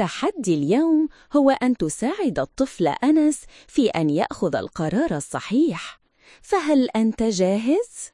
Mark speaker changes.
Speaker 1: تحدي اليوم هو أن تساعد الطفل أنس في أن يأخذ القرار الصحيح فهل أنت جاهز؟